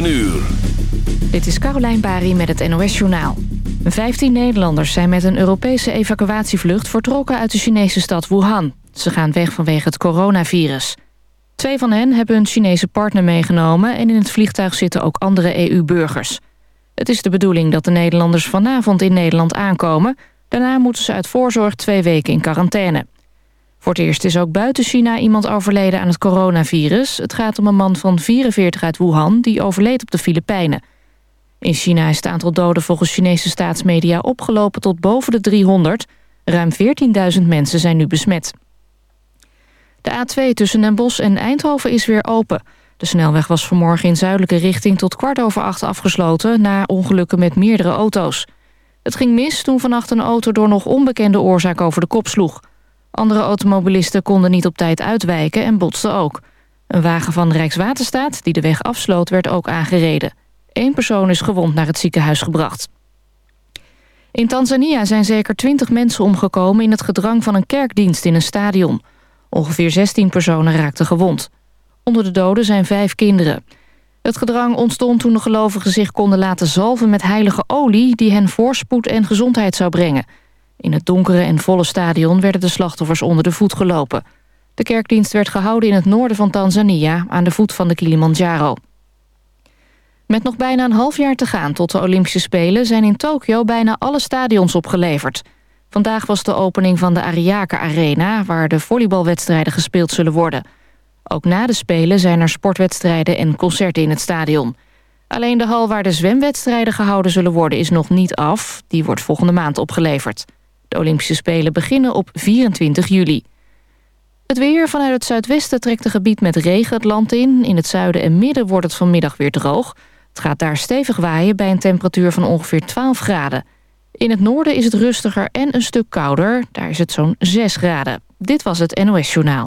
9 uur. Dit is Carolijn Bari met het NOS Journaal. 15 Nederlanders zijn met een Europese evacuatievlucht... vertrokken uit de Chinese stad Wuhan. Ze gaan weg vanwege het coronavirus. Twee van hen hebben hun Chinese partner meegenomen... en in het vliegtuig zitten ook andere EU-burgers. Het is de bedoeling dat de Nederlanders vanavond in Nederland aankomen. Daarna moeten ze uit voorzorg twee weken in quarantaine. Voor het eerst is ook buiten China iemand overleden aan het coronavirus. Het gaat om een man van 44 uit Wuhan die overleed op de Filipijnen. In China is het aantal doden volgens Chinese staatsmedia opgelopen tot boven de 300. Ruim 14.000 mensen zijn nu besmet. De A2 tussen Den Bosch en Eindhoven is weer open. De snelweg was vanmorgen in zuidelijke richting tot kwart over acht afgesloten... na ongelukken met meerdere auto's. Het ging mis toen vannacht een auto door nog onbekende oorzaak over de kop sloeg. Andere automobilisten konden niet op tijd uitwijken en botsten ook. Een wagen van Rijkswaterstaat die de weg afsloot werd ook aangereden. Eén persoon is gewond naar het ziekenhuis gebracht. In Tanzania zijn zeker twintig mensen omgekomen in het gedrang van een kerkdienst in een stadion. Ongeveer 16 personen raakten gewond. Onder de doden zijn vijf kinderen. Het gedrang ontstond toen de gelovigen zich konden laten zalven met heilige olie... die hen voorspoed en gezondheid zou brengen. In het donkere en volle stadion werden de slachtoffers onder de voet gelopen. De kerkdienst werd gehouden in het noorden van Tanzania... aan de voet van de Kilimanjaro. Met nog bijna een half jaar te gaan tot de Olympische Spelen... zijn in Tokio bijna alle stadions opgeleverd. Vandaag was de opening van de Ariake Arena... waar de volleybalwedstrijden gespeeld zullen worden. Ook na de Spelen zijn er sportwedstrijden en concerten in het stadion. Alleen de hal waar de zwemwedstrijden gehouden zullen worden is nog niet af. Die wordt volgende maand opgeleverd. De Olympische Spelen beginnen op 24 juli. Het weer vanuit het zuidwesten trekt een gebied met regen het land in. In het zuiden en midden wordt het vanmiddag weer droog. Het gaat daar stevig waaien bij een temperatuur van ongeveer 12 graden. In het noorden is het rustiger en een stuk kouder. Daar is het zo'n 6 graden. Dit was het NOS Journaal.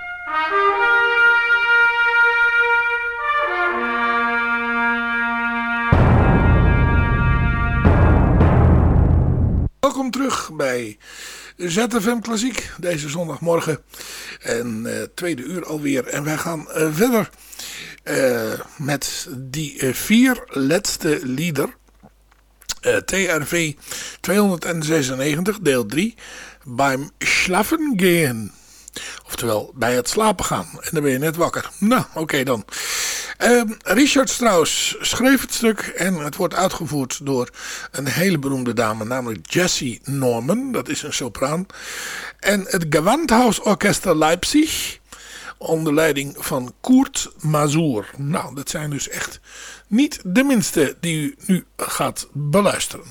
Welkom terug bij ZFM Klassiek deze zondagmorgen. En uh, tweede uur alweer. En wij gaan uh, verder uh, met die vier laatste lieder. TRV 296 deel 3. Beim Schlafen gehen. Oftewel, bij het slapen gaan. En dan ben je net wakker. Nou, oké dan. Uh, Richard Strauss schreef het stuk en het wordt uitgevoerd door een hele beroemde dame, namelijk Jessie Norman. Dat is een sopraan. En het Gewandhaus Orchester Leipzig, onder leiding van Kurt Mazur. Nou, dat zijn dus echt niet de minste die u nu gaat beluisteren.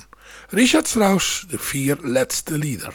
Richard Strauss, de vier laatste lieder.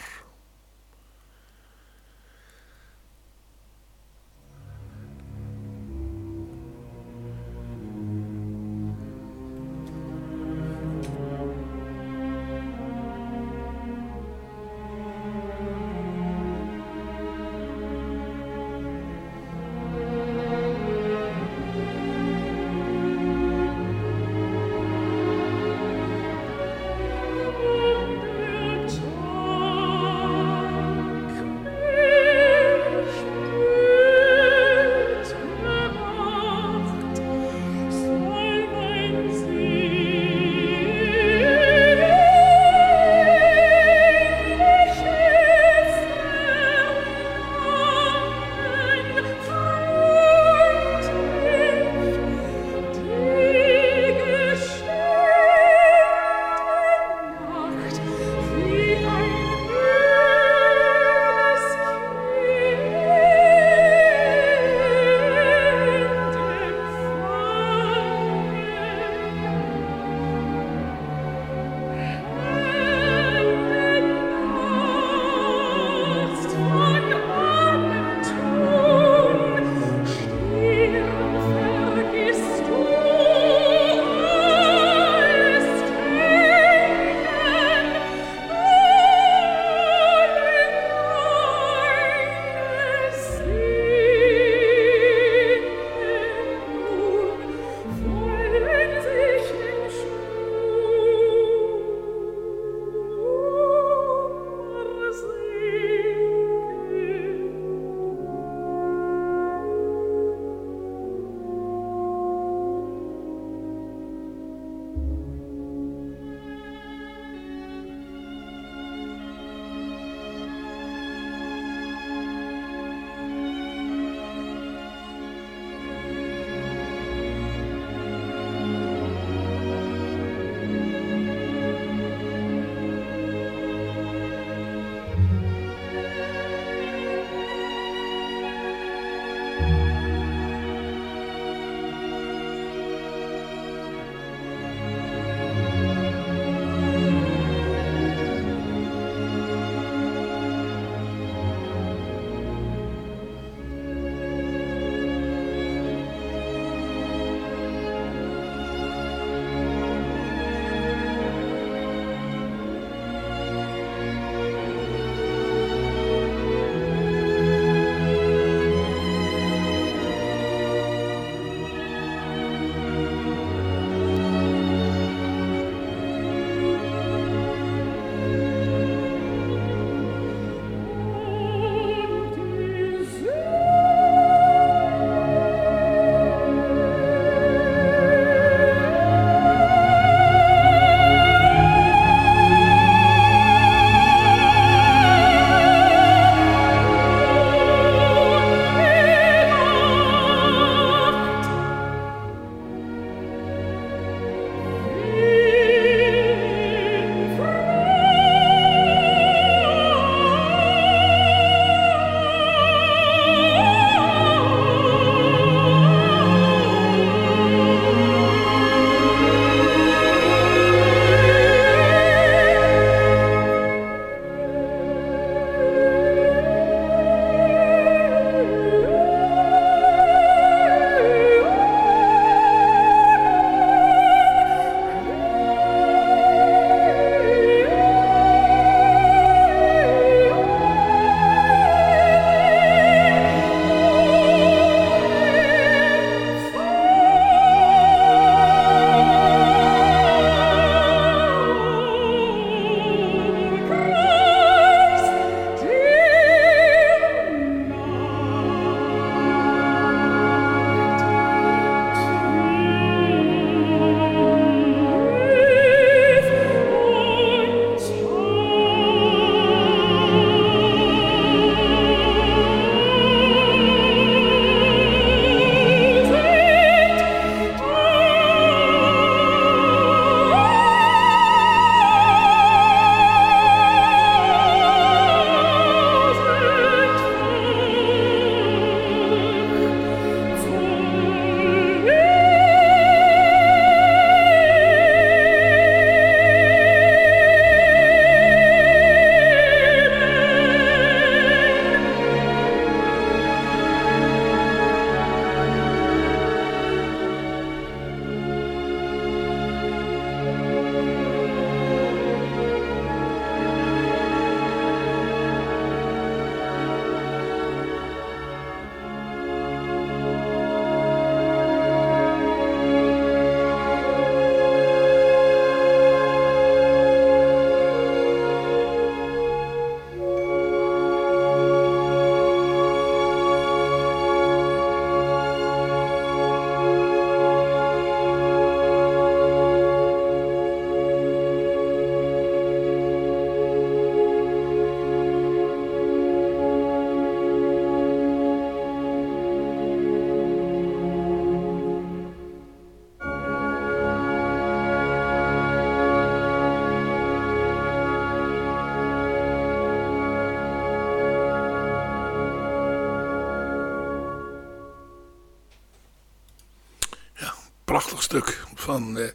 Van uh,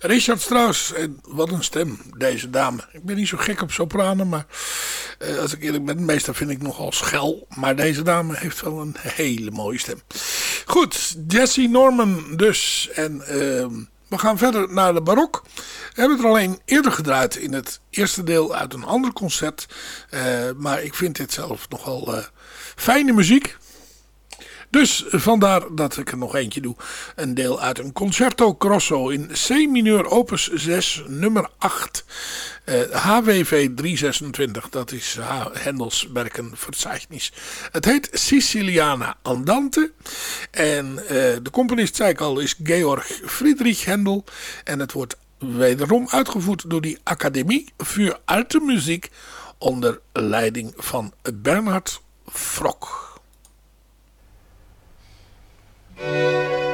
Richard Strauss. En wat een stem, deze dame. Ik ben niet zo gek op sopranen, maar uh, als ik eerlijk ben, meestal vind ik nogal schel. Maar deze dame heeft wel een hele mooie stem. Goed, Jessie Norman dus. En uh, we gaan verder naar de barok. We hebben het er alleen eerder gedraaid in het eerste deel uit een ander concert. Uh, maar ik vind dit zelf nogal fijne muziek. Dus vandaar dat ik er nog eentje doe. Een deel uit een Concerto Grosso in C mineur opus 6 nummer 8. Uh, HWV 326, dat is uh, Hendels Werkenverzeichnis. Het heet Siciliana Andante. En uh, de componist, zei ik al, is Georg Friedrich Händel. En het wordt wederom uitgevoerd door die Academie voor Alte Muziek onder leiding van Bernhard Frok. Verder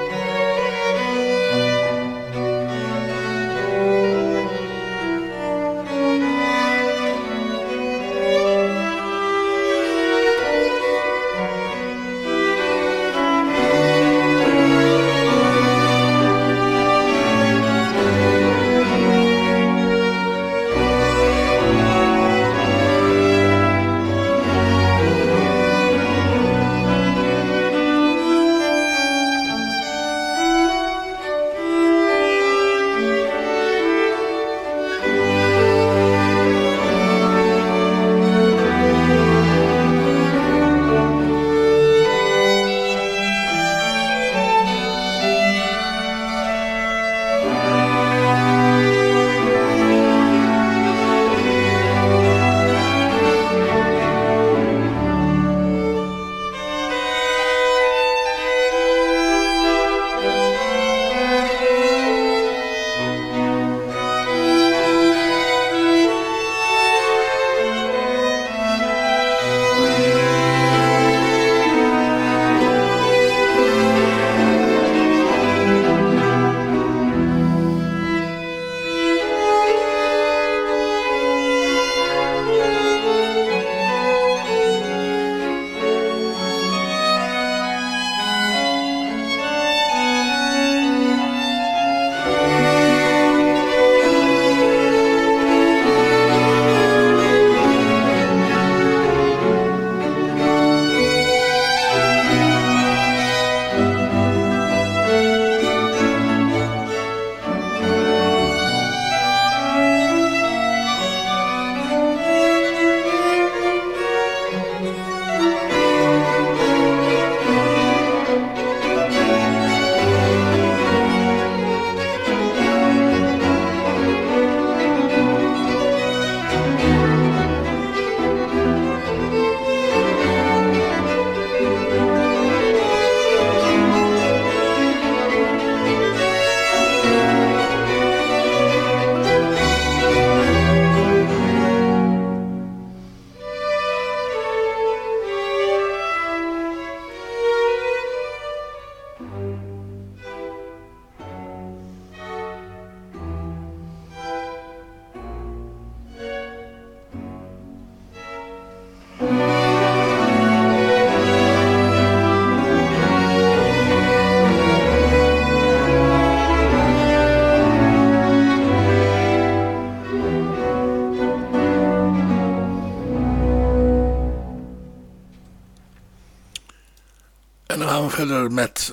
met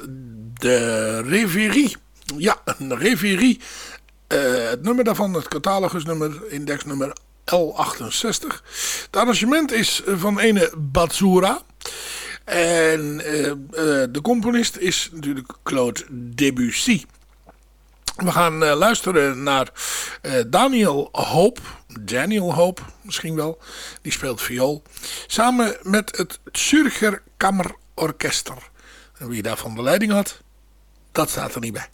de Reverie. Ja, een Reverie. Uh, het nummer daarvan, het catalogusnummer, indexnummer L68. Het arrangement is van ene Batsura. En uh, uh, de componist is natuurlijk Claude Debussy. We gaan luisteren naar Daniel Hope. Daniel Hope, misschien wel. Die speelt viool. Samen met het Zürcher Kammerorchester. En wie daarvan de leiding had, dat staat er niet bij.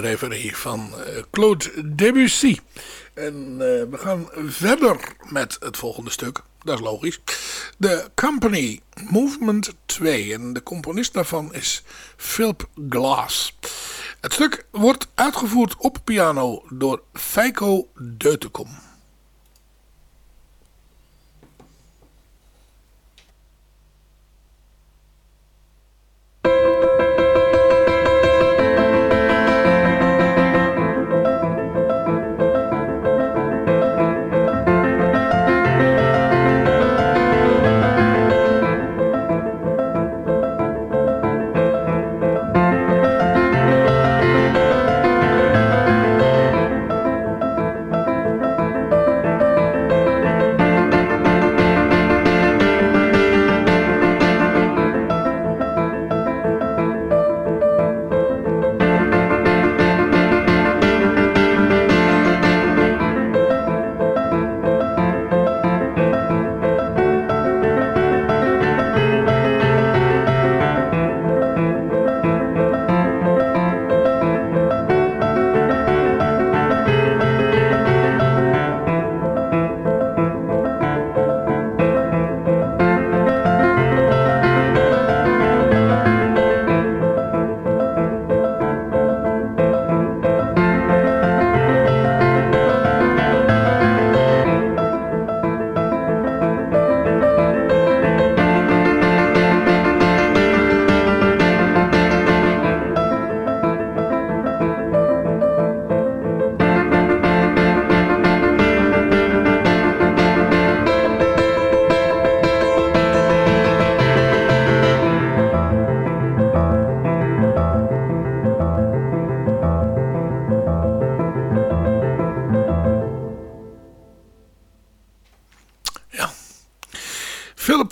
Reverie van Claude Debussy. En we gaan verder met het volgende stuk. Dat is logisch. De Company Movement 2. En de componist daarvan is Philip Glass. Het stuk wordt uitgevoerd op piano door Feiko Deutekom.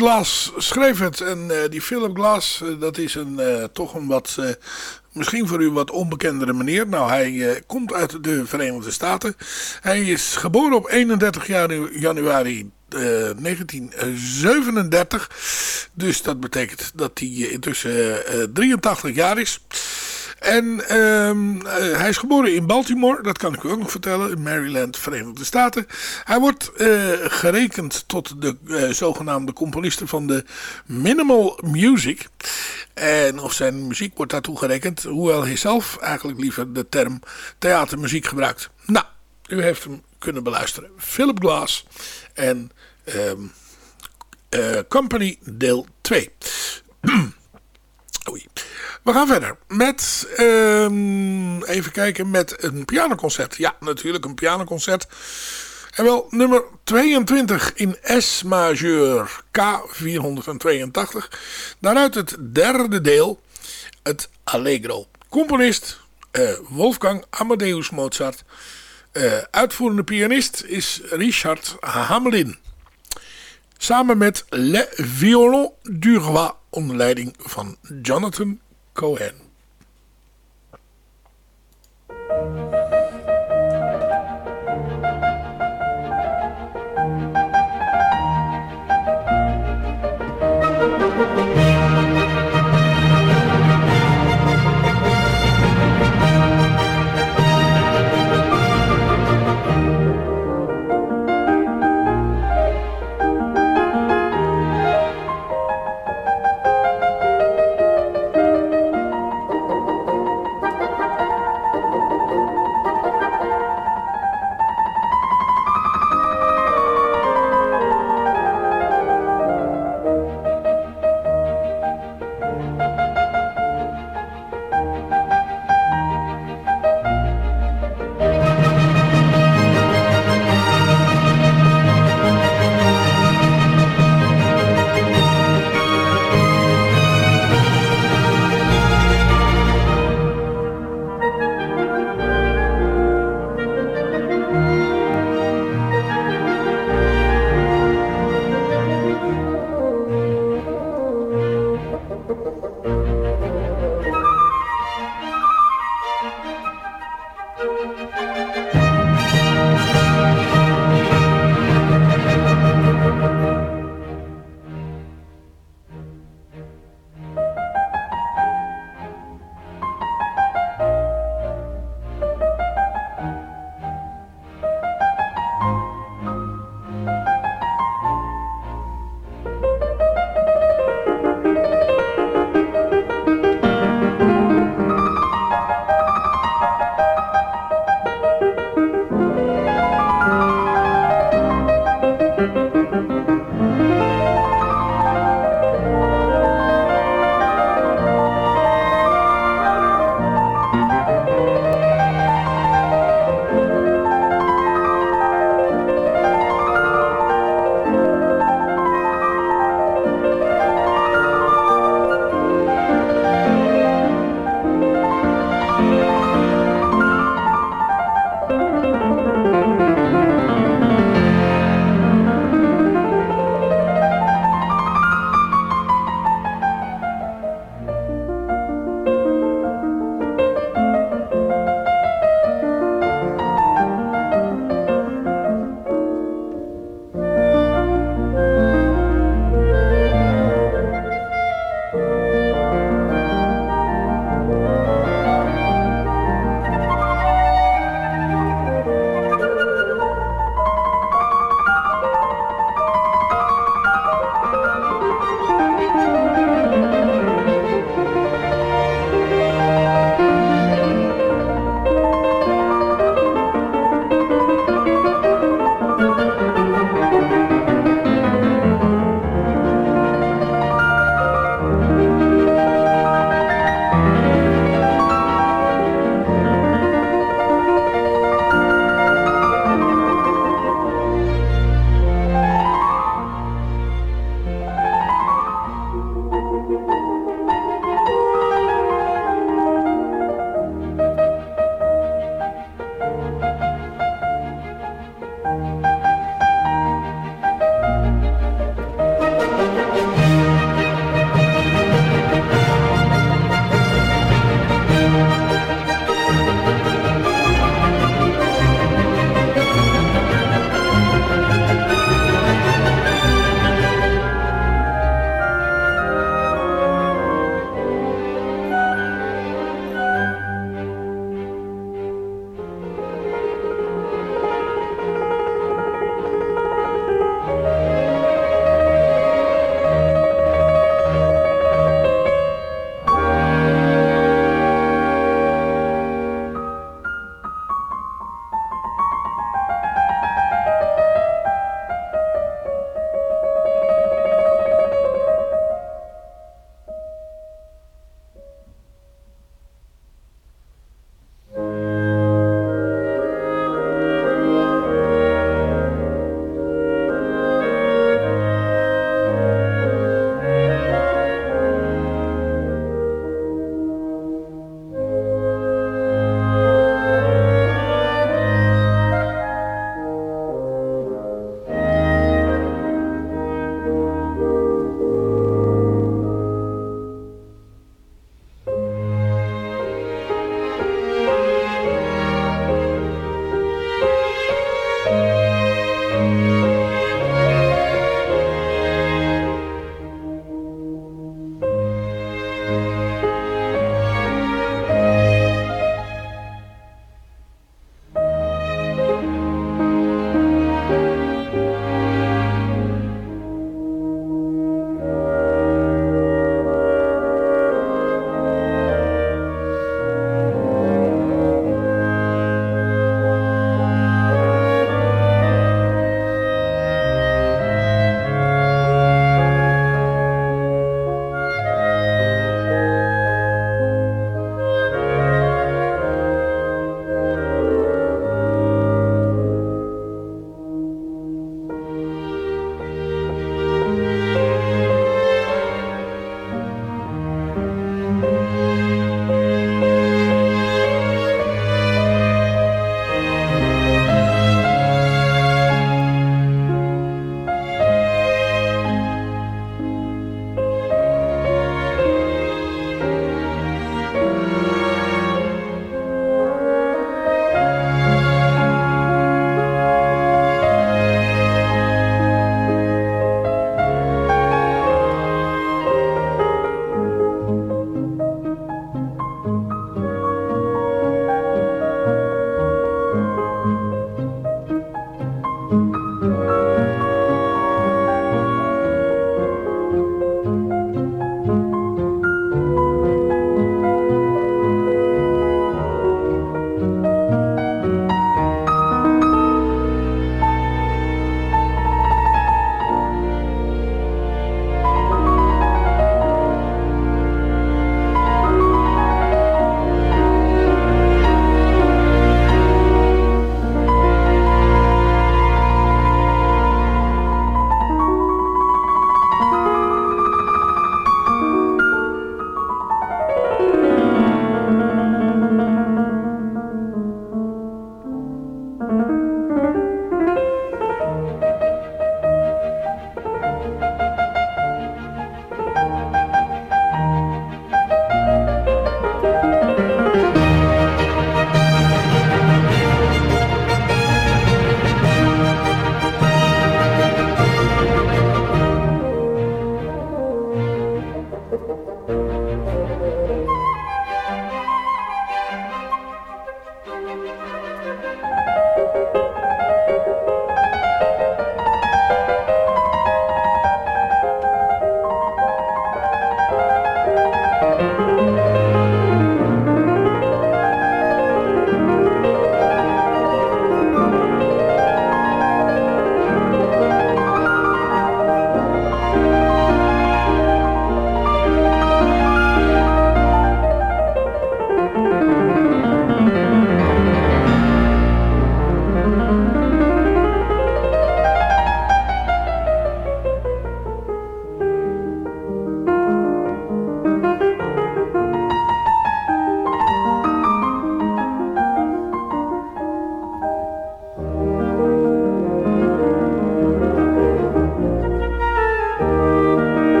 Glass schreef het. En uh, die Philip Glass, uh, dat is een, uh, toch een wat, misschien voor u wat onbekendere meneer. Nou, hij komt uit de Verenigde Staten. Hij is geboren op 31 januari 1937. Dus dat betekent dat hij intussen 83 jaar is. En um, hij is geboren in Baltimore, dat kan ik u ook nog vertellen, in Maryland, Verenigde Staten. Hij wordt uh, gerekend tot de uh, zogenaamde componisten van de minimal music. En of zijn muziek wordt daartoe gerekend, hoewel hij zelf eigenlijk liever de term theatermuziek gebruikt. Nou, u heeft hem kunnen beluisteren. Philip Glass en uh, Company deel 2. Oei. We gaan verder met, um, even kijken, met een pianoconcert. Ja, natuurlijk een pianoconcert. En wel nummer 22 in S majeur K482. Daaruit het derde deel, het Allegro. Componist uh, Wolfgang Amadeus Mozart. Uh, uitvoerende pianist is Richard Hamelin. Samen met Le Violon du Roi onder leiding van Jonathan Cohen. je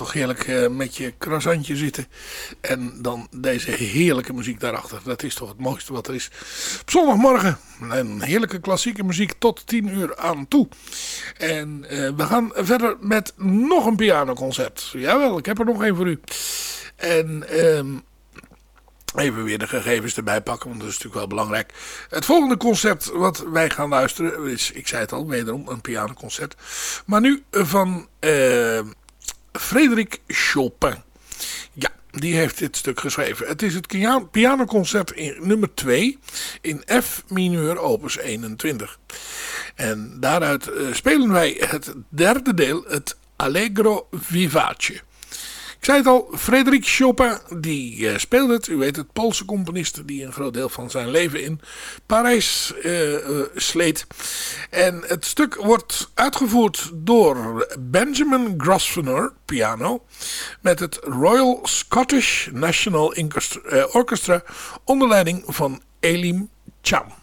toch heerlijk uh, met je croissantje zitten. En dan deze heerlijke muziek daarachter. Dat is toch het mooiste wat er is. Op zondagmorgen een heerlijke klassieke muziek tot 10 uur aan toe. En uh, we gaan verder met nog een pianoconcert. Jawel, ik heb er nog één voor u. En... Um, Even weer de gegevens erbij pakken, want dat is natuurlijk wel belangrijk. Het volgende concert wat wij gaan luisteren is, ik zei het al, wederom een pianoconcert. Maar nu van uh, Frederik Chopin. Ja, die heeft dit stuk geschreven. Het is het pianoconcert in nummer 2 in F mineur opus 21. En daaruit uh, spelen wij het derde deel, het Allegro Vivace. Ik zei het al, Frederik Chopin, die uh, speelde het. U weet het, Poolse componist die een groot deel van zijn leven in Parijs uh, sleet. En het stuk wordt uitgevoerd door Benjamin Grosvenor, piano. Met het Royal Scottish National Orchestra onder leiding van Elim Cham.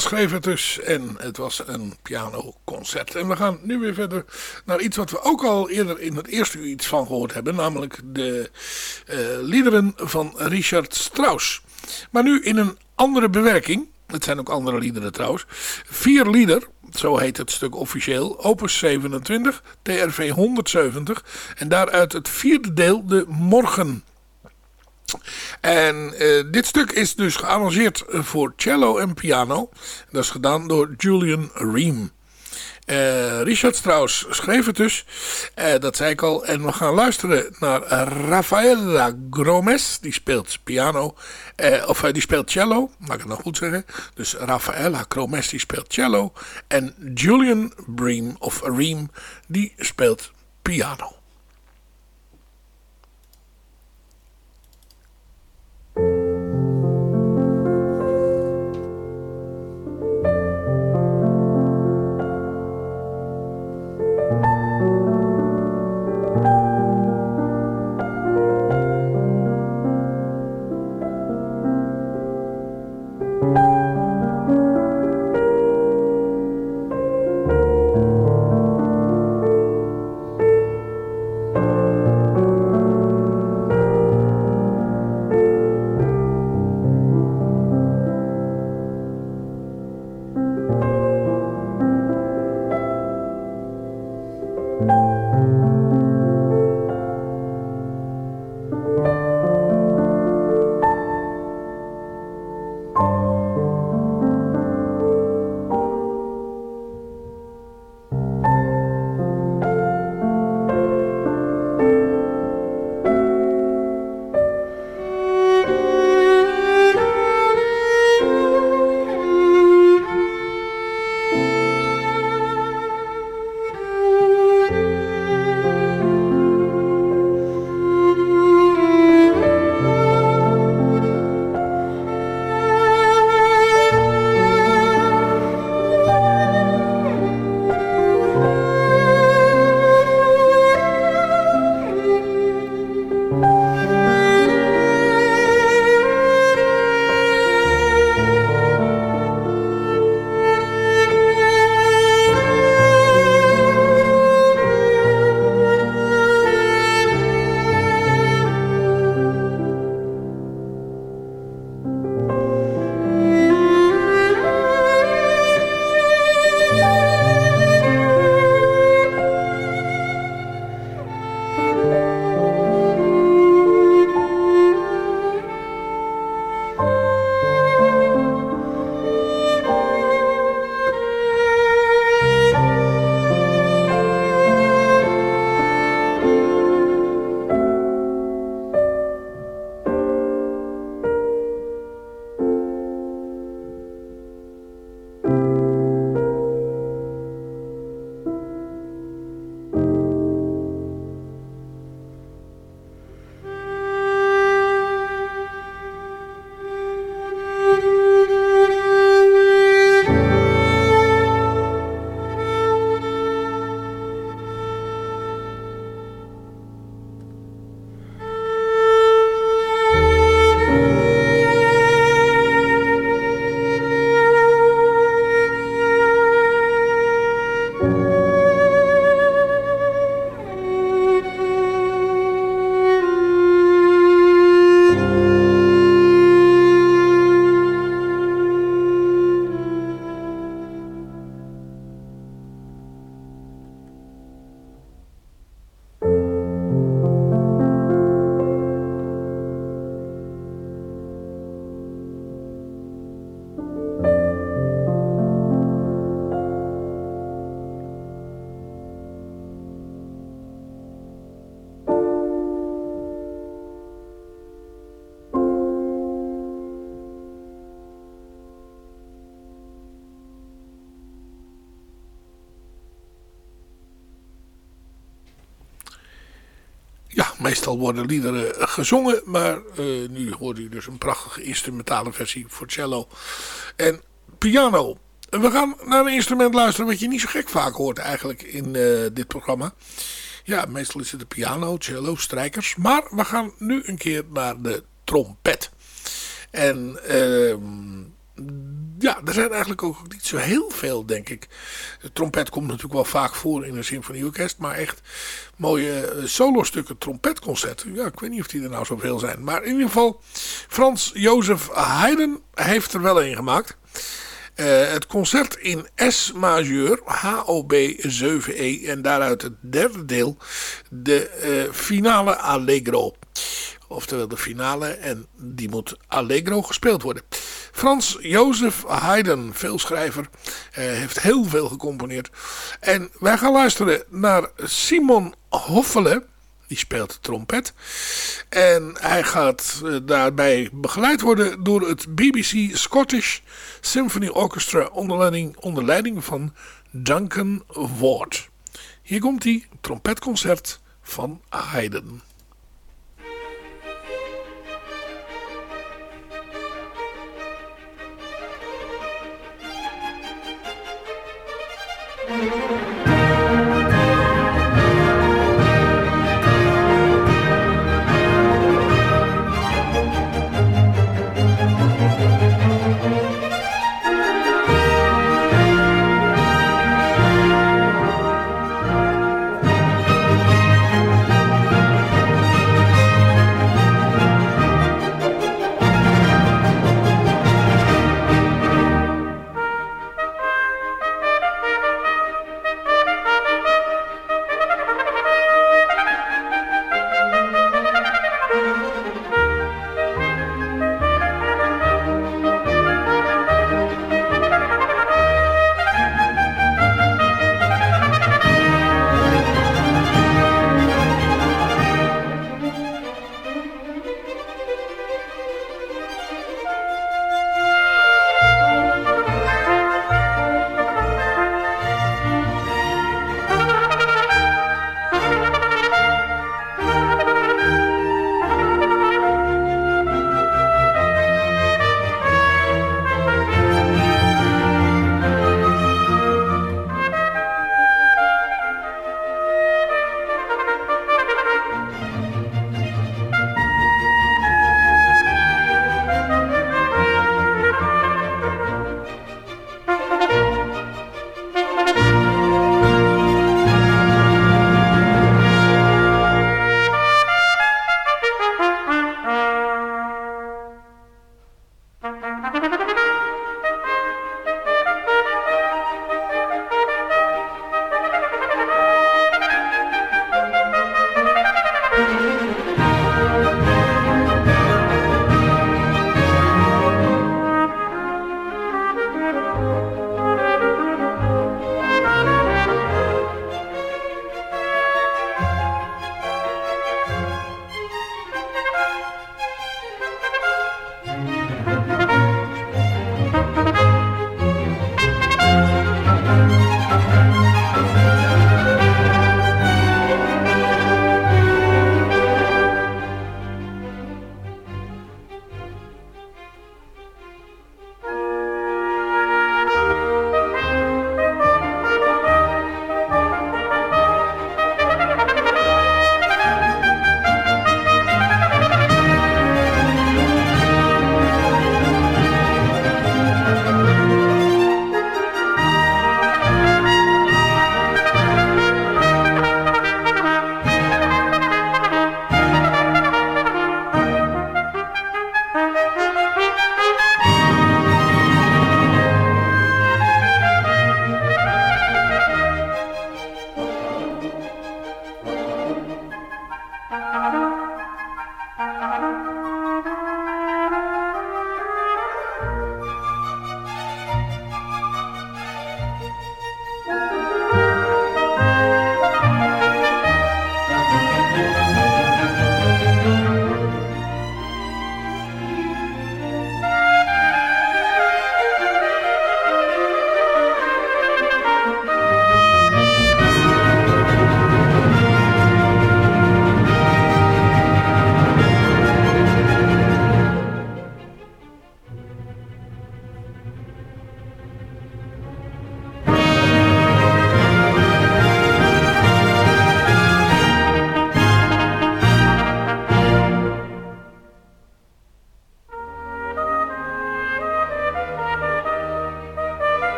Schreef het dus en het was een pianoconcert. En we gaan nu weer verder naar iets wat we ook al eerder in het eerste uur iets van gehoord hebben. Namelijk de uh, liederen van Richard Strauss. Maar nu in een andere bewerking. Het zijn ook andere liederen trouwens. Vier lieder, zo heet het stuk officieel. Opus 27, TRV 170. En daaruit het vierde deel, de Morgen en uh, dit stuk is dus gearrangeerd voor cello en piano. Dat is gedaan door Julian Ream. Uh, Richard Strauss schreef het dus, dat zei ik al. En we gaan luisteren naar Rafaela Gromes, die speelt piano, uh, of die speelt cello, mag ik het nog goed zeggen. Dus Rafaela Gromes die speelt cello en Julian Bream, of Ream, die speelt piano. Meestal worden liederen gezongen, maar uh, nu hoort u dus een prachtige instrumentale versie voor cello en piano. We gaan naar een instrument luisteren wat je niet zo gek vaak hoort eigenlijk in uh, dit programma. Ja, meestal is het de piano, cello, strijkers. Maar we gaan nu een keer naar de trompet. En uh, ja, er zijn eigenlijk ook niet zo heel veel, denk ik. De trompet komt natuurlijk wel vaak voor in een symfonieorkest. Maar echt mooie eh, solo-stukken trompetconcerten. Ja, ik weet niet of die er nou zoveel zijn. Maar in ieder geval, Frans Jozef Haydn heeft er wel een gemaakt. Uh, het concert in S majeur, HOB 7E en daaruit het derde deel, de uh, finale Allegro. Oftewel de finale en die moet Allegro gespeeld worden. Frans Jozef Haydn, veelschrijver, uh, heeft heel veel gecomponeerd. En wij gaan luisteren naar Simon Hoffele. Die speelt trompet. En hij gaat uh, daarbij begeleid worden door het BBC Scottish Symphony Orchestra onder leiding, onder leiding van Duncan Ward. Hier komt hij, trompetconcert van Haydn.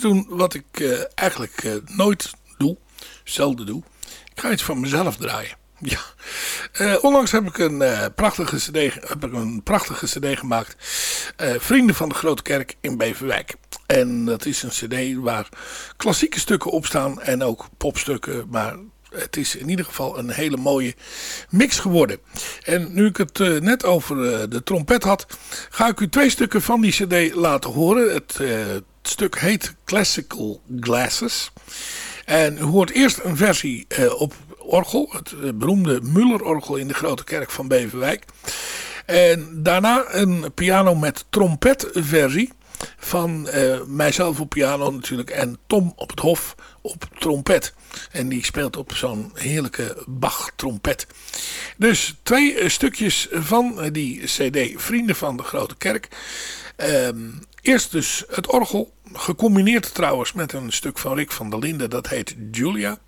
Doen wat ik eigenlijk nooit doe. Zelden doe. Ik ga iets van mezelf draaien. Ja, onlangs heb ik een, prachtige CD, heb ik een prachtige cd gemaakt. Vrienden van de Grote Kerk in Beverwijk. En dat is een cd waar klassieke stukken op staan en ook popstukken. Maar het is in ieder geval een hele mooie mix geworden. En nu ik het net over de trompet had, ga ik u twee stukken van die cd laten horen. Het stuk heet Classical Glasses. En u hoort eerst een versie op orgel, het beroemde Muller-orgel in de Grote Kerk van Beverwijk. En daarna een piano met trompetversie van uh, mijzelf op piano natuurlijk en Tom op het hof op trompet. En die speelt op zo'n heerlijke Bach-trompet. Dus twee stukjes van die cd Vrienden van de Grote Kerk. Ehm, eerst dus het orgel, gecombineerd trouwens met een stuk van Rick van der Linden, dat heet Julia.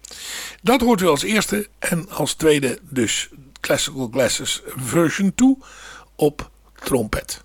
Dat hoort u als eerste en als tweede dus Classical Glasses version 2 op trompet.